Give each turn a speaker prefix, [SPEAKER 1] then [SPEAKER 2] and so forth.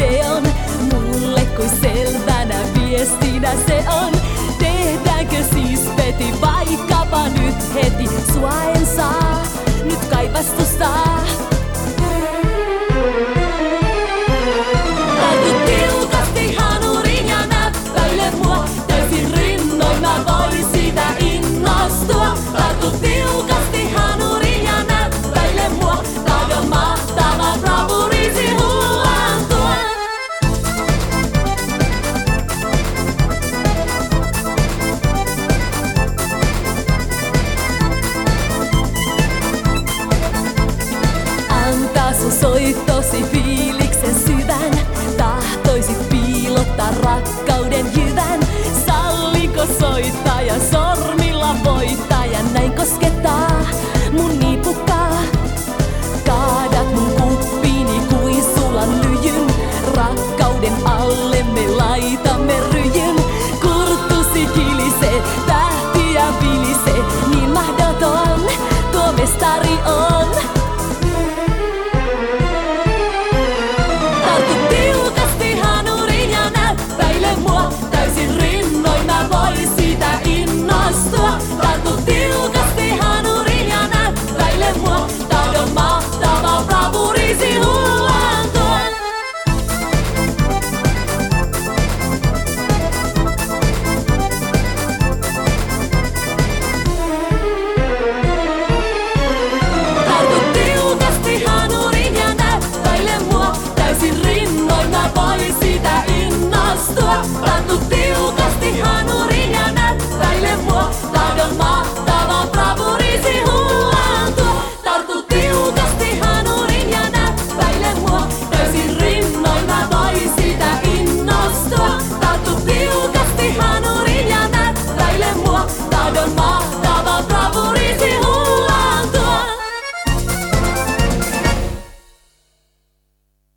[SPEAKER 1] se on mulle kuin selvänä viestinä se on. Tehdäänkö si- Voit tosi fiiliksen syvän, tahtoisit piilottaa rakkauden hyvän. Salliko soittaja sormilla voittajan näin koskettaa mun nipukkaa? Kaadat mun kuppiini kuin sulan lyjyn, rakkauden alle me laitamme ryjyn. Kurttusi kilisee, tähtiä vilisee, niin mahdoton tuo mestari on.